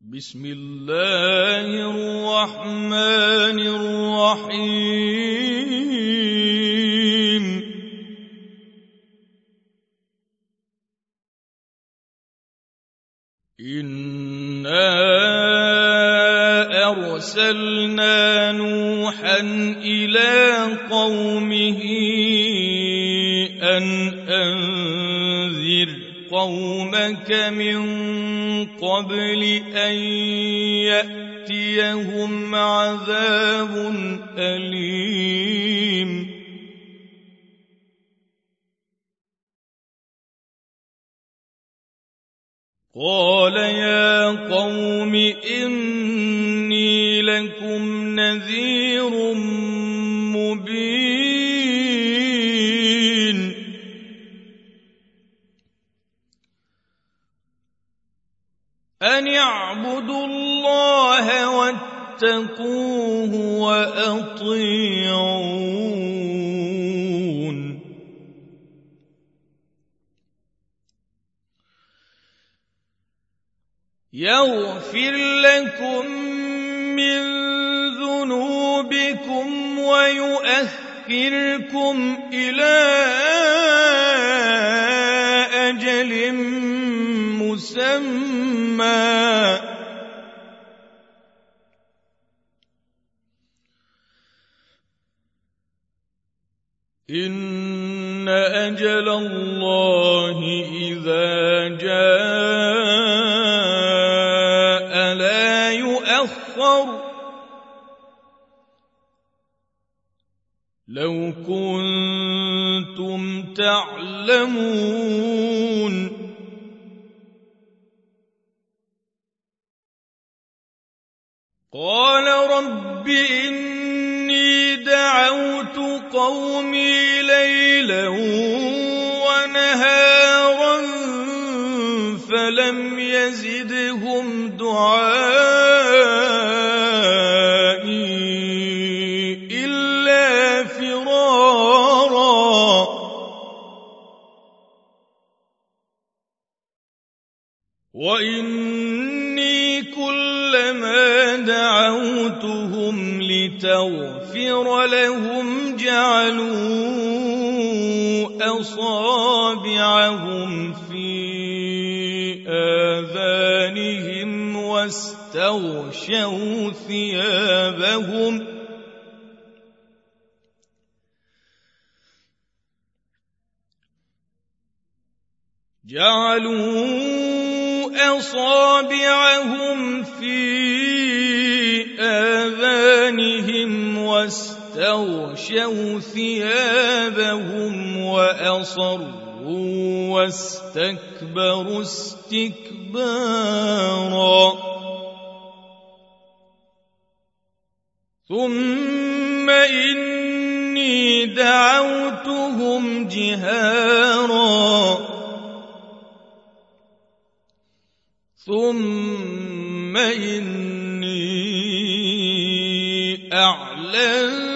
بسم الله الرحمن الرحيم. انا ارسلنا نوحا إلى قومه ان انذر قومك من قبل أن يأتيهم عذاب أليم. قال يا قوم إني لكم نذير واتقوه وأطيعون. يغفر لكم من ذنوبكم ويؤخركم إلى أجل مسمى. إن أجل الله إذا جاء لا يؤخر لو كنتم تعلمون قال رب إني دعوت قومي ليلا ونهارا فلم يزدهم دعائي إلا فرارا. وإني لتغفر لهم جعلوا أصابعهم في آذانهم واستغشوا ثيابهم جعلوا أصابعهم في واستغشوا ثيابهم وأصروا واستكبروا استكبارا. ثم إني دعوتهم جهارا. ثم إني أعلنت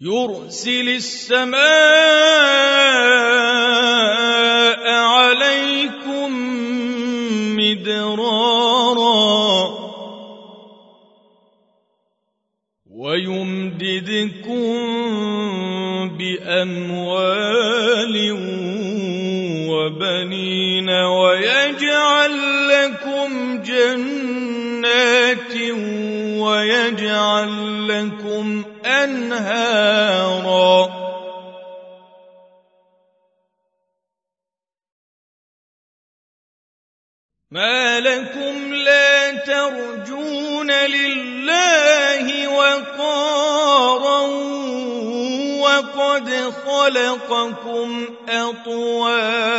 يرسل السماء عليكم مدرارا ويمددكم بأموال وبنين ويجعل لكم جنات ويجعل لكم أنهارا. ما لكم لا ترجون لله وقارا وقد خلقكم أطوارا.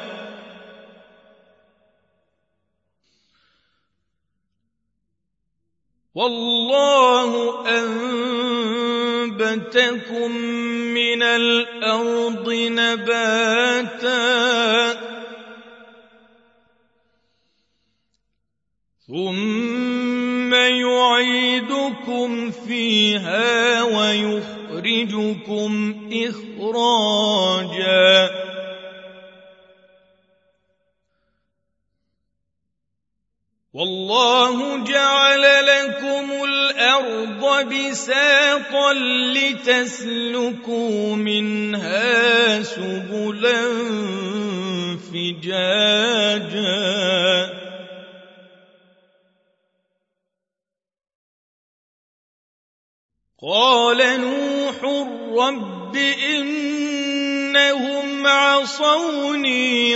والله أنبتكم من الأرض نباتا. ثم يعيدكم فيها ويخرجكم إخراجا. والله جعل لكم الأرض بساطا لتسلكوا منها سبلا فجاجا. قال نوح رب إنهم عصوني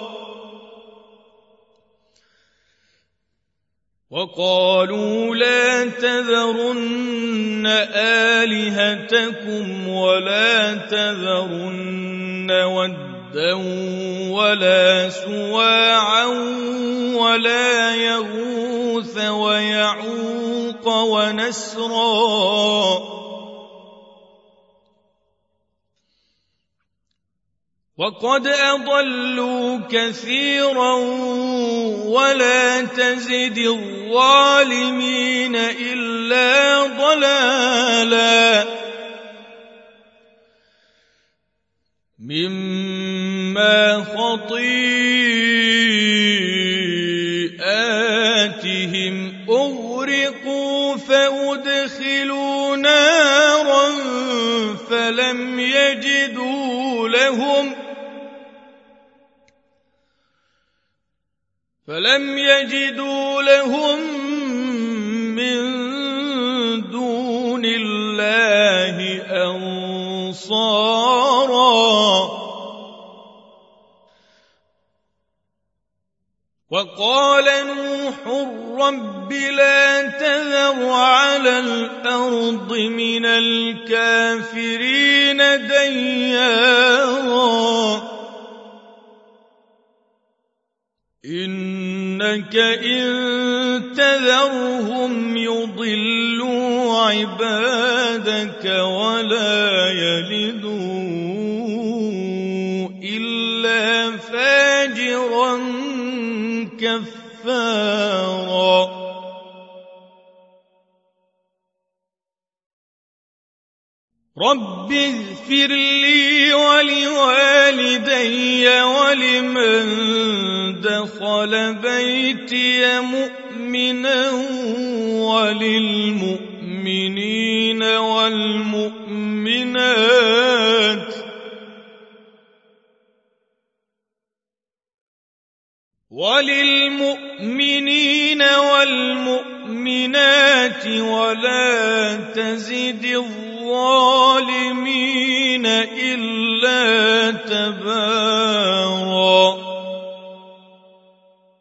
وقالوا لا تذرن آلهتكم ولا تذرن ودا ولا سواعا ولا يغوث ويعوق ونسرا وقد أضلوا كثيرا ولا تزد الظالمين إلا ضلالا. مما خطيئاتهم أغرقوا فأدخلوا نارا فلم يجدوا لهم فلم يجدوا لهم من دون الله انصارا وقال نوح رب لا تذر على الأرض من الكافرين ديارا إنك إن تذرهم يضلوا عبادك ولا يلدوا إلا فاجرا كفارا. رب اغفر لي ولوالدي ولمن بيتي مؤمنا وللمؤمنين والمؤمنات وللمؤمنين والمؤمنات ولا تزد الظالمين إلا تبارا